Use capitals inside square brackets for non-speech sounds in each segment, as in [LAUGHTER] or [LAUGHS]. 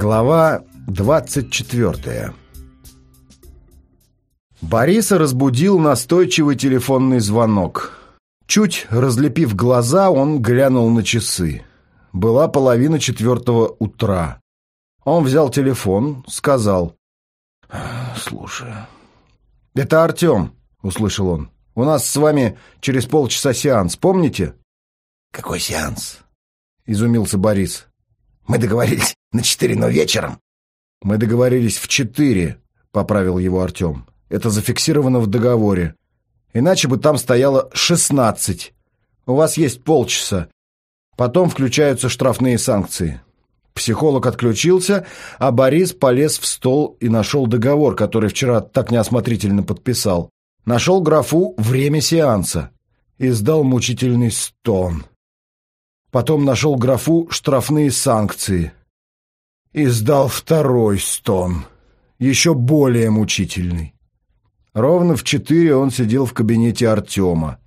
Глава 24 Бориса разбудил настойчивый телефонный звонок. Чуть разлепив глаза, он глянул на часы. Была половина четвертого утра. Он взял телефон, сказал «Слушай». «Это Артем», — услышал он. «У нас с вами через полчаса сеанс, помните?» «Какой сеанс?» — изумился Борис. «Мы договорились на четыре, но вечером». «Мы договорились в четыре», — поправил его Артем. «Это зафиксировано в договоре. Иначе бы там стояло шестнадцать. У вас есть полчаса. Потом включаются штрафные санкции». Психолог отключился, а Борис полез в стол и нашел договор, который вчера так неосмотрительно подписал. Нашел графу «Время сеанса». Издал мучительный стон. Потом нашел графу «Штрафные санкции». Издал второй стон, еще более мучительный. Ровно в четыре он сидел в кабинете Артема.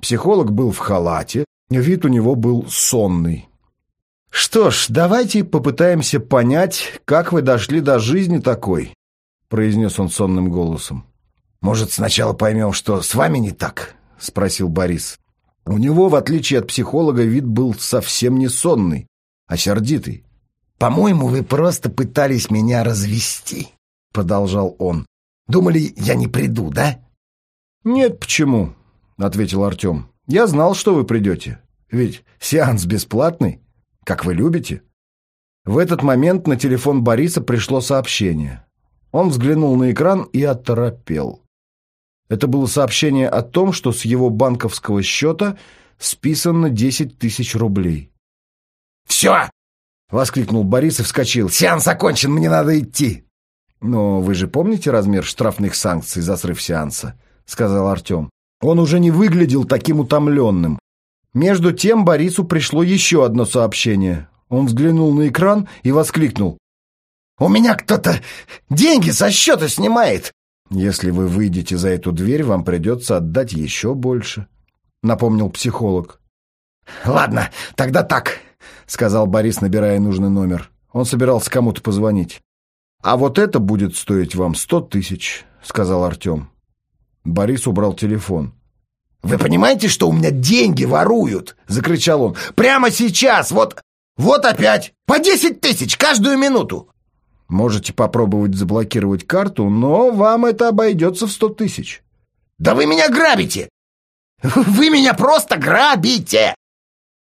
Психолог был в халате, вид у него был сонный. «Что ж, давайте попытаемся понять, как вы дошли до жизни такой», — произнес он сонным голосом. «Может, сначала поймем, что с вами не так?» — спросил Борис. У него, в отличие от психолога, вид был совсем не сонный, а сердитый. «По-моему, вы просто пытались меня развести», — продолжал он. «Думали, я не приду, да?» «Нет, почему?» — ответил Артем. «Я знал, что вы придете. Ведь сеанс бесплатный, как вы любите». В этот момент на телефон Бориса пришло сообщение. Он взглянул на экран и оторопел. Это было сообщение о том, что с его банковского счета списано 10 тысяч рублей. «Все!» — воскликнул Борис и вскочил. «Сеанс окончен, мне надо идти!» «Но вы же помните размер штрафных санкций за срыв сеанса?» — сказал Артем. Он уже не выглядел таким утомленным. Между тем Борису пришло еще одно сообщение. Он взглянул на экран и воскликнул. «У меня кто-то деньги со счета снимает! «Если вы выйдете за эту дверь, вам придется отдать еще больше», — напомнил психолог. «Ладно, тогда так», — сказал Борис, набирая нужный номер. Он собирался кому-то позвонить. «А вот это будет стоить вам сто тысяч», — сказал Артем. Борис убрал телефон. «Вы понимаете, что у меня деньги воруют?» — закричал он. «Прямо сейчас! Вот, вот опять! По десять тысяч каждую минуту! Можете попробовать заблокировать карту, но вам это обойдется в сто тысяч. Да вы меня грабите! Вы меня просто грабите!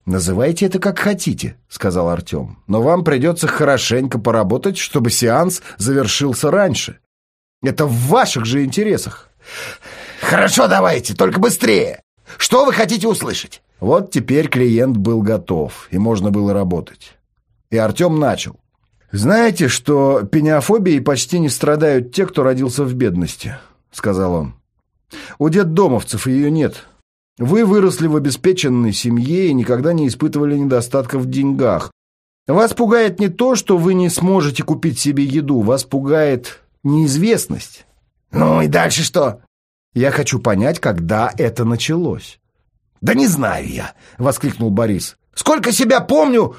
«Называйте это как хотите», — сказал Артем. «Но вам придется хорошенько поработать, чтобы сеанс завершился раньше. Это в ваших же интересах». «Хорошо, давайте, только быстрее. Что вы хотите услышать?» Вот теперь клиент был готов, и можно было работать. И Артем начал. «Знаете, что пениофобией почти не страдают те, кто родился в бедности», — сказал он. «У детдомовцев ее нет. Вы выросли в обеспеченной семье и никогда не испытывали недостатка в деньгах. Вас пугает не то, что вы не сможете купить себе еду, вас пугает неизвестность». «Ну и дальше что?» «Я хочу понять, когда это началось». «Да не знаю я», — воскликнул Борис. «Сколько себя помню,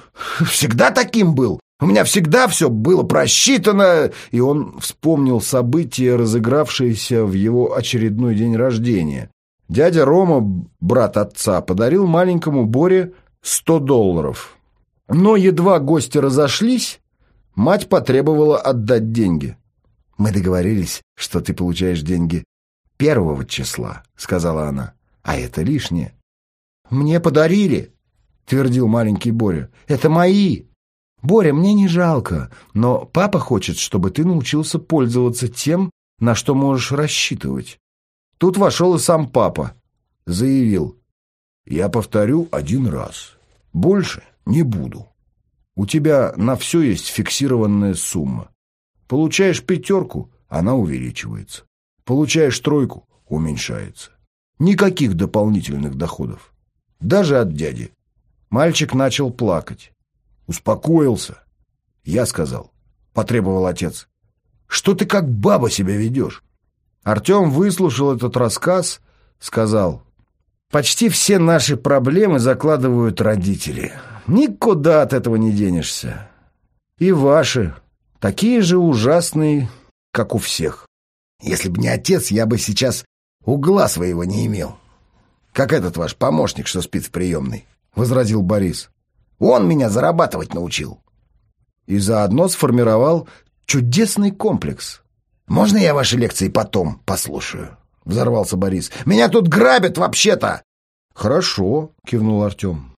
всегда таким был. У меня всегда все было просчитано, и он вспомнил события, разыгравшиеся в его очередной день рождения. Дядя Рома, брат отца, подарил маленькому Боре сто долларов. Но едва гости разошлись, мать потребовала отдать деньги. «Мы договорились, что ты получаешь деньги первого числа», — сказала она. «А это лишнее». «Мне подарили», — твердил маленький Боря. «Это мои». «Боря, мне не жалко, но папа хочет, чтобы ты научился пользоваться тем, на что можешь рассчитывать». Тут вошел и сам папа. Заявил. «Я повторю один раз. Больше не буду. У тебя на все есть фиксированная сумма. Получаешь пятерку, она увеличивается. Получаешь тройку, уменьшается. Никаких дополнительных доходов. Даже от дяди. Мальчик начал плакать. Успокоился. Я сказал. Потребовал отец. Что ты как баба себя ведешь? Артем выслушал этот рассказ, сказал. Почти все наши проблемы закладывают родители. Никуда от этого не денешься. И ваши. Такие же ужасные, как у всех. Если бы не отец, я бы сейчас угла своего не имел. Как этот ваш помощник, что спит в приемной, — возразил Борис. Он меня зарабатывать научил. И заодно сформировал чудесный комплекс. «Можно я ваши лекции потом послушаю?» — взорвался Борис. «Меня тут грабят вообще-то!» «Хорошо», — кивнул Артем.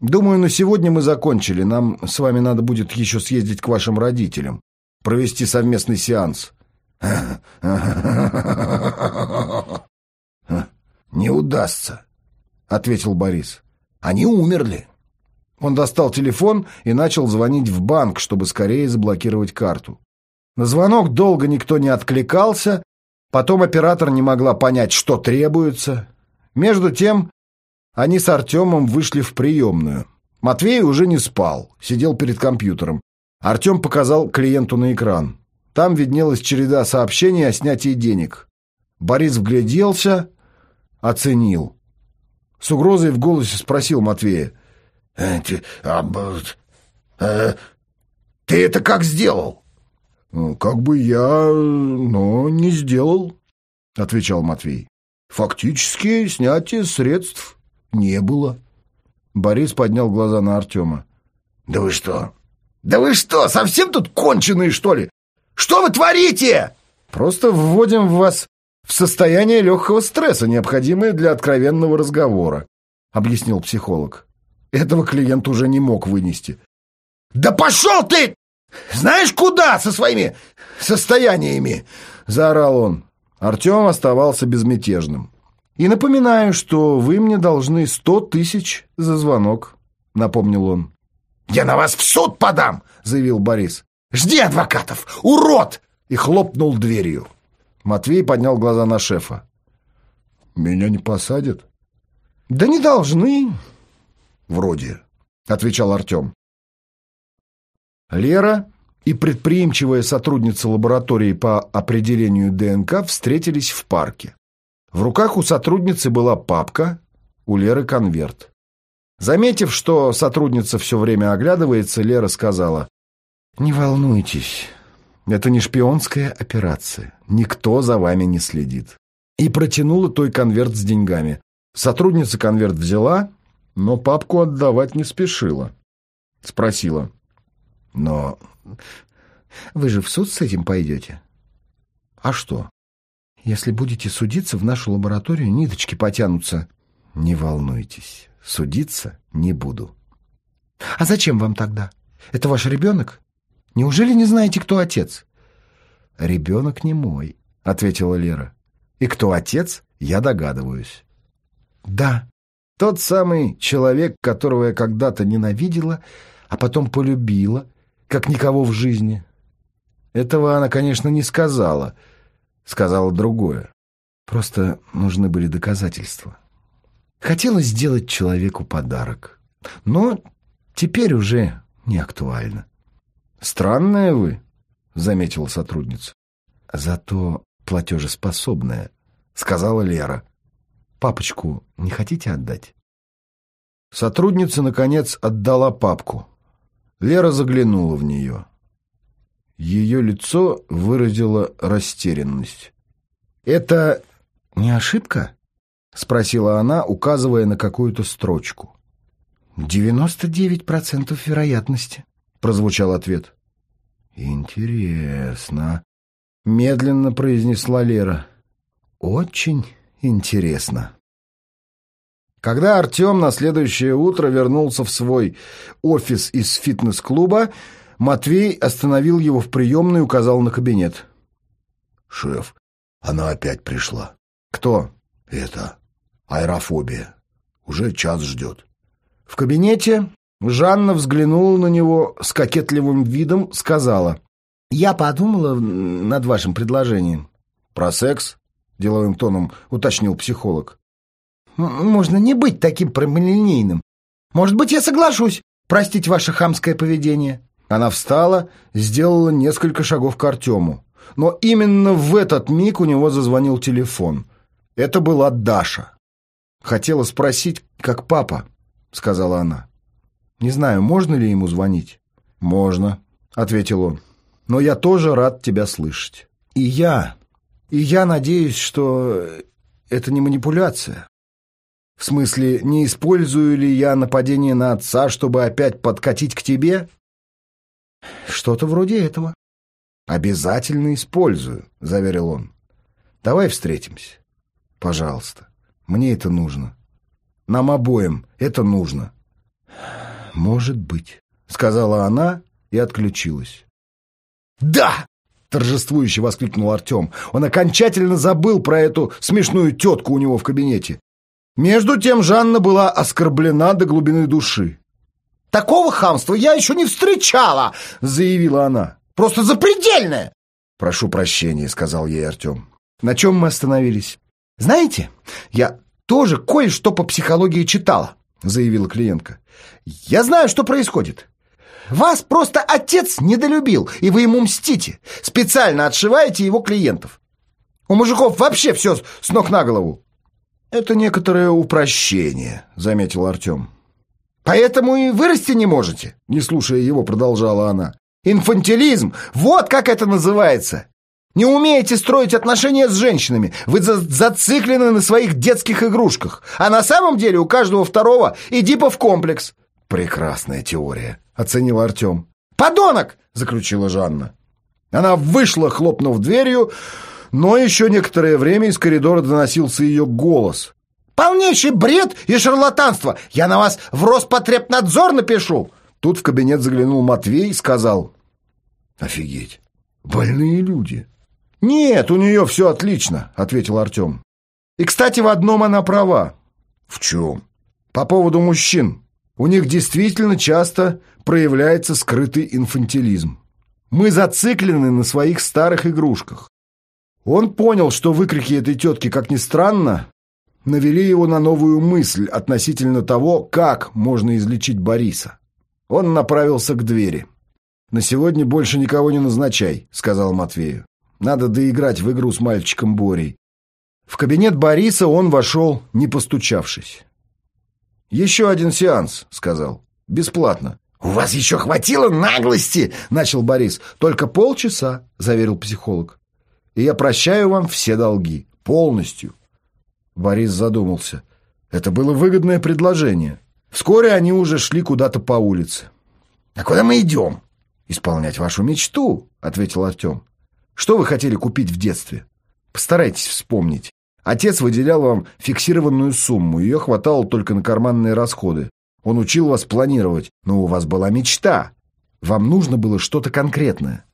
«Думаю, на сегодня мы закончили. Нам с вами надо будет еще съездить к вашим родителям, провести совместный сеанс». «Не удастся», — ответил Борис. «Они умерли». Он достал телефон и начал звонить в банк, чтобы скорее заблокировать карту. На звонок долго никто не откликался, потом оператор не могла понять, что требуется. Между тем они с Артемом вышли в приемную. Матвей уже не спал, сидел перед компьютером. Артем показал клиенту на экран. Там виднелась череда сообщений о снятии денег. Борис вгляделся, оценил. С угрозой в голосе спросил Матвея. «Э, а, э, ты это как сделал?» «Ну, «Как бы я, но не сделал», — отвечал Матвей. «Фактически снятия средств не было». Борис поднял глаза на Артема. «Да вы что? Да вы что, совсем тут конченые, что ли? Что вы творите?» «Просто вводим вас в состояние легкого стресса, необходимое для откровенного разговора», — объяснил психолог. Этого клиент уже не мог вынести. «Да пошел ты! Знаешь куда со своими состояниями?» — заорал он. Артем оставался безмятежным. «И напоминаю, что вы мне должны сто тысяч за звонок», — напомнил он. «Я на вас в суд подам!» — заявил Борис. «Жди адвокатов! Урод!» И хлопнул дверью. Матвей поднял глаза на шефа. «Меня не посадят?» «Да не должны вроде», — отвечал Артем. Лера и предприимчивая сотрудница лаборатории по определению ДНК встретились в парке. В руках у сотрудницы была папка, у Леры конверт. Заметив, что сотрудница все время оглядывается, Лера сказала, «Не волнуйтесь, это не шпионская операция, никто за вами не следит». И протянула той конверт с деньгами. Сотрудница конверт взяла, но папку отдавать не спешила. Спросила. «Но вы же в суд с этим пойдете?» «А что?» «Если будете судиться, в нашу лабораторию ниточки потянутся». «Не волнуйтесь, судиться не буду». «А зачем вам тогда? Это ваш ребенок? Неужели не знаете, кто отец?» «Ребенок не мой», — ответила Лера. «И кто отец, я догадываюсь». «Да, тот самый человек, которого я когда-то ненавидела, а потом полюбила, как никого в жизни. Этого она, конечно, не сказала. Сказала другое. Просто нужны были доказательства. Хотела сделать человеку подарок. Но теперь уже не актуально. «Странная вы», — заметила сотрудница. «Зато платежеспособная», — сказала Лера. Папочку не хотите отдать?» Сотрудница, наконец, отдала папку. Лера заглянула в нее. Ее лицо выразило растерянность. «Это не ошибка?» — спросила она, указывая на какую-то строчку. «Девяносто девять процентов вероятности», — прозвучал ответ. «Интересно», — медленно произнесла Лера. «Очень Интересно. Когда Артем на следующее утро вернулся в свой офис из фитнес-клуба, Матвей остановил его в приемной и указал на кабинет. «Шеф, она опять пришла». «Кто?» «Это. Аэрофобия. Уже час ждет». В кабинете Жанна взглянула на него с кокетливым видом, сказала. «Я подумала над вашим предложением». «Про секс?» деловым тоном уточнил психолог. «Можно не быть таким прямолинейным. Может быть, я соглашусь простить ваше хамское поведение». Она встала, сделала несколько шагов к Артему. Но именно в этот миг у него зазвонил телефон. Это была Даша. «Хотела спросить, как папа», — сказала она. «Не знаю, можно ли ему звонить?» «Можно», — ответил он. «Но я тоже рад тебя слышать. И я... И я надеюсь, что это не манипуляция. В смысле, не использую ли я нападение на отца, чтобы опять подкатить к тебе? Что-то вроде этого. Обязательно использую, заверил он. Давай встретимся. Пожалуйста. Мне это нужно. Нам обоим это нужно. Может быть, сказала она и отключилась. Да! торжествующе воскликнул Артем. Он окончательно забыл про эту смешную тетку у него в кабинете. Между тем Жанна была оскорблена до глубины души. «Такого хамства я еще не встречала!» — заявила она. «Просто запредельное!» «Прошу прощения», — сказал ей Артем. «На чем мы остановились?» «Знаете, я тоже кое-что по психологии читала», — заявила клиентка. «Я знаю, что происходит. Вас просто отец недолюбил, и вы ему мстите. Специально отшиваете его клиентов. У мужиков вообще все с ног на голову. «Это некоторое упрощение», — заметил Артем. «Поэтому и вырасти не можете», — не слушая его, продолжала она. «Инфантилизм! Вот как это называется! Не умеете строить отношения с женщинами, вы за зациклены на своих детских игрушках, а на самом деле у каждого второго идипов комплекс». «Прекрасная теория», — оценил Артем. «Подонок!» — заключила Жанна. Она вышла, хлопнув дверью, но еще некоторое время из коридора доносился ее голос. «Полнейший бред и шарлатанство! Я на вас в Роспотребнадзор напишу!» Тут в кабинет заглянул Матвей и сказал. «Офигеть! Больные люди!» «Нет, у нее все отлично», — ответил Артем. «И, кстати, в одном она права». «В чем?» «По поводу мужчин. У них действительно часто проявляется скрытый инфантилизм. Мы зациклены на своих старых игрушках. Он понял, что выкрики этой тетки, как ни странно, навели его на новую мысль относительно того, как можно излечить Бориса. Он направился к двери. «На сегодня больше никого не назначай», — сказал Матвею. «Надо доиграть в игру с мальчиком Борей». В кабинет Бориса он вошел, не постучавшись. «Еще один сеанс», — сказал. «Бесплатно». «У вас еще хватило наглости?» — начал Борис. «Только полчаса», — заверил психолог и я прощаю вам все долги. Полностью. Борис задумался. Это было выгодное предложение. Вскоре они уже шли куда-то по улице. «А куда мы идем?» «Исполнять вашу мечту», — ответил Артем. «Что вы хотели купить в детстве? Постарайтесь вспомнить. Отец выделял вам фиксированную сумму, ее хватало только на карманные расходы. Он учил вас планировать, но у вас была мечта. Вам нужно было что-то конкретное».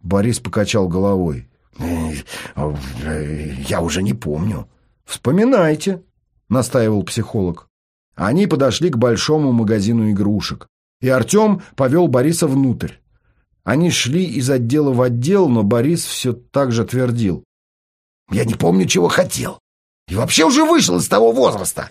Борис покачал головой. «Я уже не помню». «Вспоминайте», — настаивал психолог. Они подошли к большому магазину игрушек, и Артем повел Бориса внутрь. Они шли из отдела в отдел, но Борис все так же твердил. «Я не помню, чего хотел. И вообще уже вышел из того возраста».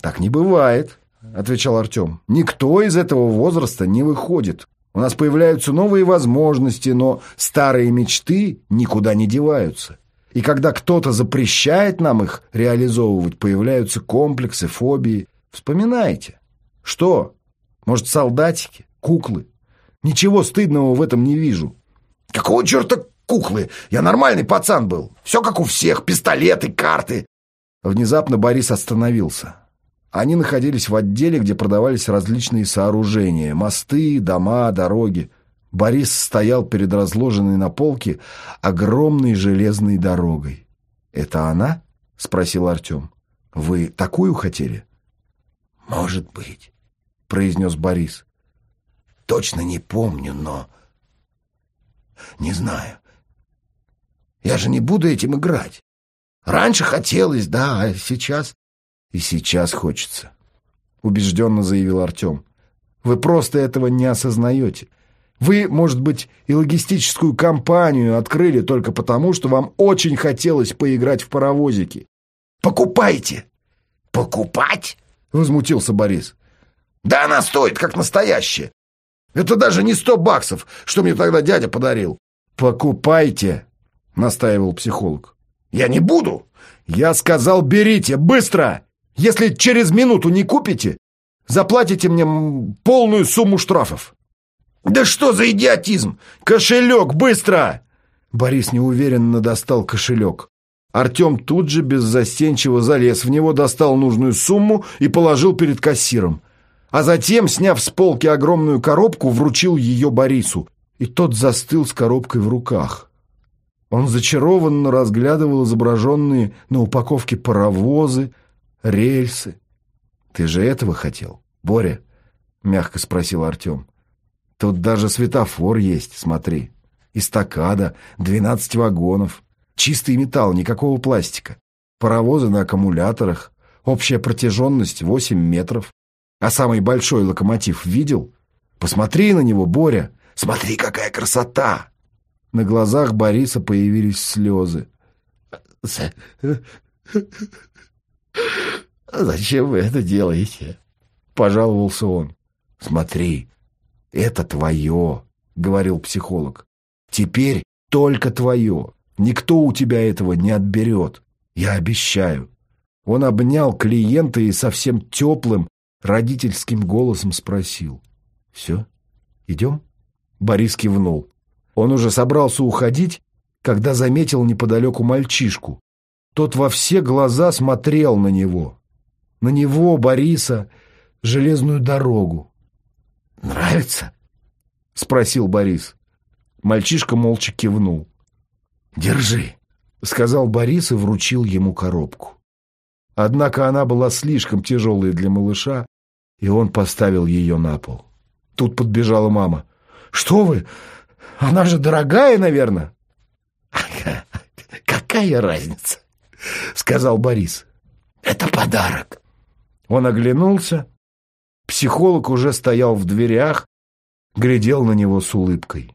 «Так не бывает», — отвечал Артем. «Никто из этого возраста не выходит. У нас появляются новые возможности, но старые мечты никуда не деваются. И когда кто-то запрещает нам их реализовывать, появляются комплексы, фобии. Вспоминайте. Что? Может, солдатики? Куклы? Ничего стыдного в этом не вижу. Какого черта куклы? Я нормальный пацан был. Все как у всех. Пистолеты, карты. Внезапно Борис остановился. Они находились в отделе, где продавались различные сооружения – мосты, дома, дороги. Борис стоял перед разложенной на полке огромной железной дорогой. «Это она?» – спросил Артем. «Вы такую хотели?» «Может быть», – произнес Борис. «Точно не помню, но...» «Не знаю. Я же не буду этим играть. Раньше хотелось, да, а сейчас...» И сейчас хочется. Убежденно заявил Артем. Вы просто этого не осознаете. Вы, может быть, и логистическую компанию открыли только потому, что вам очень хотелось поиграть в паровозики. «Покупайте!» «Покупать?» — возмутился Борис. «Да она стоит, как настоящая. Это даже не сто баксов, что мне тогда дядя подарил». «Покупайте!» — настаивал психолог. «Я не буду!» «Я сказал, берите, быстро!» Если через минуту не купите, заплатите мне полную сумму штрафов. Да что за идиотизм? Кошелек, быстро!» Борис неуверенно достал кошелек. Артем тут же беззастенчиво залез в него, достал нужную сумму и положил перед кассиром. А затем, сняв с полки огромную коробку, вручил ее Борису. И тот застыл с коробкой в руках. Он зачарованно разглядывал изображенные на упаковке паровозы, рельсы. «Ты же этого хотел, Боря?» — мягко спросил Артем. «Тут даже светофор есть, смотри. Эстакада, двенадцать вагонов». Чистый металл, никакого пластика. Паровозы на аккумуляторах. Общая протяженность 8 метров. А самый большой локомотив видел? Посмотри на него, Боря. Смотри, какая красота! На глазах Бориса появились слезы. «Зачем вы это делаете?» — пожаловался он. «Смотри, это твое», — говорил психолог. «Теперь только твое. Никто у тебя этого не отберет. Я обещаю. Он обнял клиента и совсем теплым родительским голосом спросил. «Все? Идем?» Борис кивнул. Он уже собрался уходить, когда заметил неподалеку мальчишку. Тот во все глаза смотрел на него. На него, Бориса, железную дорогу. «Нравится?» — спросил Борис. Мальчишка молча кивнул. «Держи», — сказал Борис и вручил ему коробку. Однако она была слишком тяжелой для малыша, и он поставил ее на пол. Тут подбежала мама. «Что вы? Она же дорогая, наверное?» [LAUGHS] «Какая разница?» — сказал Борис. «Это подарок». Он оглянулся. Психолог уже стоял в дверях, глядел на него с улыбкой.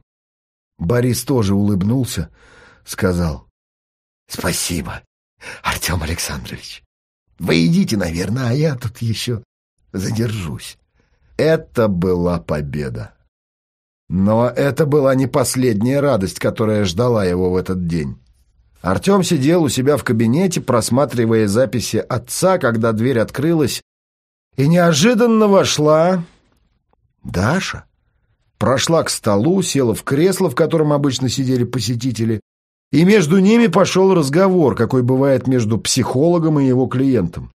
Борис тоже улыбнулся, сказал. «Спасибо, Артем Александрович. Вы идите, наверное, а я тут еще задержусь». Это была победа. Но это была не последняя радость, которая ждала его в этот день. Артем сидел у себя в кабинете, просматривая записи отца, когда дверь открылась, и неожиданно вошла Даша. Прошла к столу, села в кресло, в котором обычно сидели посетители, и между ними пошел разговор, какой бывает между психологом и его клиентом.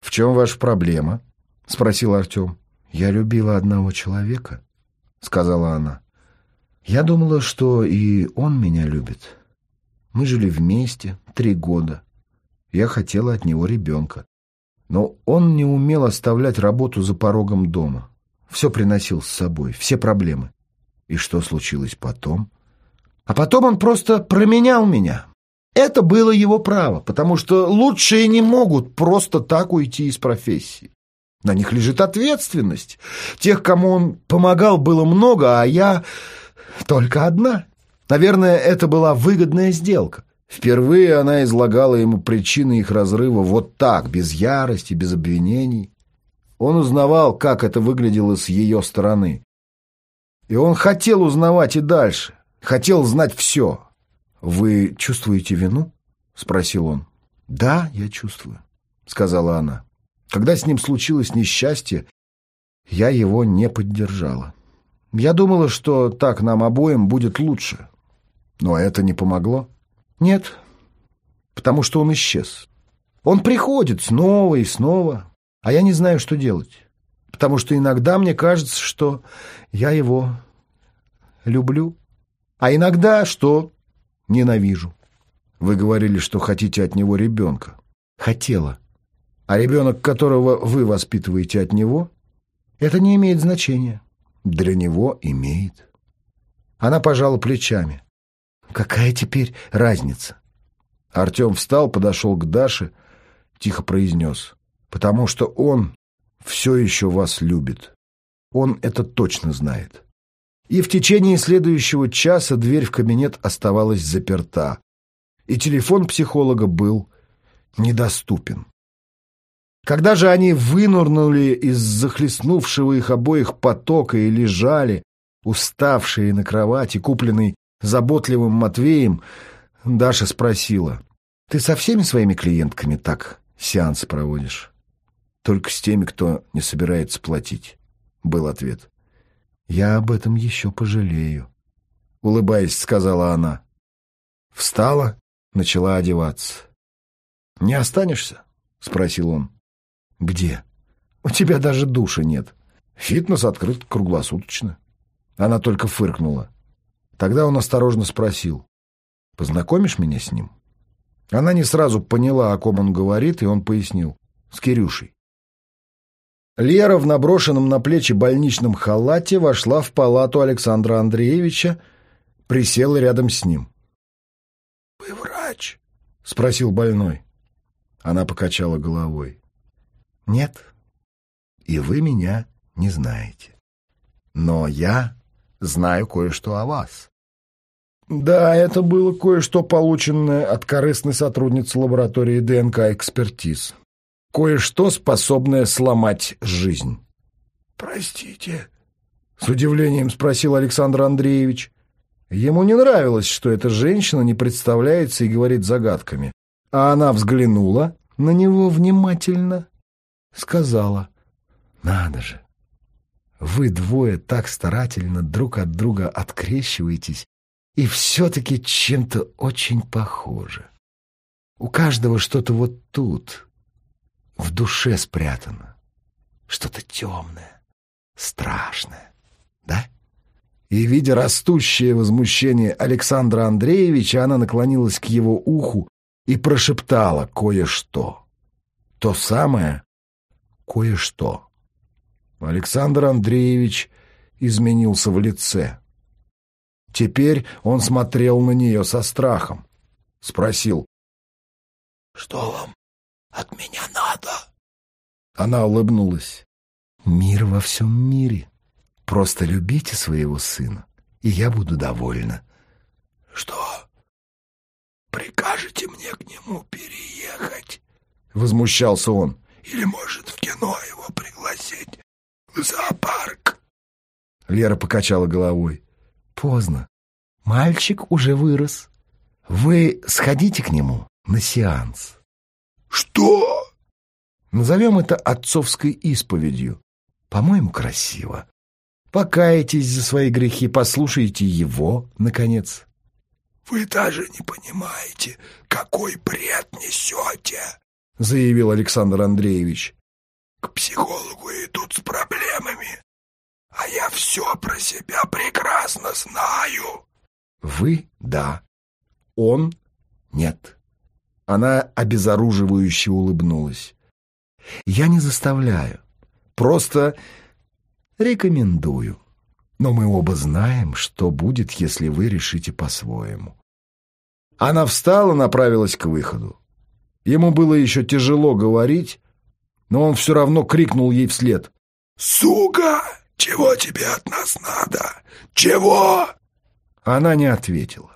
«В чем ваша проблема?» — спросил Артем. «Я любила одного человека», — сказала она. «Я думала, что и он меня любит. Мы жили вместе три года. Я хотела от него ребенка. Но он не умел оставлять работу за порогом дома. Все приносил с собой, все проблемы. И что случилось потом?» А потом он просто променял меня. Это было его право, потому что лучшие не могут просто так уйти из профессии. На них лежит ответственность. Тех, кому он помогал, было много, а я только одна. Наверное, это была выгодная сделка. Впервые она излагала ему причины их разрыва вот так, без ярости, без обвинений. Он узнавал, как это выглядело с ее стороны. И он хотел узнавать и дальше. Хотел знать все. «Вы чувствуете вину?» — спросил он. «Да, я чувствую», — сказала она. «Когда с ним случилось несчастье, я его не поддержала. Я думала, что так нам обоим будет лучше. Но это не помогло. Нет, потому что он исчез. Он приходит снова и снова, а я не знаю, что делать. Потому что иногда мне кажется, что я его люблю». А иногда что? Ненавижу. Вы говорили, что хотите от него ребенка. Хотела. А ребенок, которого вы воспитываете от него, это не имеет значения. Для него имеет. Она пожала плечами. Какая теперь разница? Артем встал, подошел к Даше, тихо произнес. Потому что он все еще вас любит. Он это точно знает. И в течение следующего часа дверь в кабинет оставалась заперта, и телефон психолога был недоступен. Когда же они вынурнули из захлестнувшего их обоих потока и лежали, уставшие на кровати, купленной заботливым Матвеем, Даша спросила, «Ты со всеми своими клиентками так сеансы проводишь?» «Только с теми, кто не собирается платить», — был ответ. «Я об этом еще пожалею», — улыбаясь, сказала она. Встала, начала одеваться. «Не останешься?» — спросил он. «Где? У тебя даже душа нет. Фитнес открыт круглосуточно». Она только фыркнула. Тогда он осторожно спросил. «Познакомишь меня с ним?» Она не сразу поняла, о ком он говорит, и он пояснил. «С Кирюшей». Лера в наброшенном на плечи больничном халате вошла в палату Александра Андреевича, присела рядом с ним. «Вы врач?» — спросил больной. Она покачала головой. «Нет, и вы меня не знаете. Но я знаю кое-что о вас». Да, это было кое-что, полученное от корыстной сотрудницы лаборатории ДНК-экспертиз кое-что, способное сломать жизнь. «Простите?» — с удивлением спросил Александр Андреевич. Ему не нравилось, что эта женщина не представляется и говорит загадками. А она взглянула на него внимательно, сказала, «Надо же, вы двое так старательно друг от друга открещиваетесь и все-таки чем-то очень похожи. У каждого что-то вот тут, в душе спрятано. Что-то темное, страшное, да? И, видя растущее возмущение Александра Андреевича, она наклонилась к его уху и прошептала кое-что. То самое кое-что. Александр Андреевич изменился в лице. Теперь он смотрел на нее со страхом. Спросил. «Что вам от меня надо?» Она улыбнулась. «Мир во всем мире. Просто любите своего сына, и я буду довольна». «Что? Прикажете мне к нему переехать?» Возмущался он. «Или, может, в кино его пригласить? Зоопарк?» Лера покачала головой. «Поздно. Мальчик уже вырос. Вы сходите к нему на сеанс». «Что?» Назовем это отцовской исповедью. По-моему, красиво. Покайтесь за свои грехи, послушайте его, наконец. «Вы даже не понимаете, какой бред несете!» — заявил Александр Андреевич. «К психологу идут с проблемами, а я все про себя прекрасно знаю». «Вы — да, он — нет». Она обезоруживающе улыбнулась. «Я не заставляю, просто рекомендую. Но мы оба знаем, что будет, если вы решите по-своему». Она встала, направилась к выходу. Ему было еще тяжело говорить, но он все равно крикнул ей вслед. «Сука! Чего тебе от нас надо? Чего?» Она не ответила.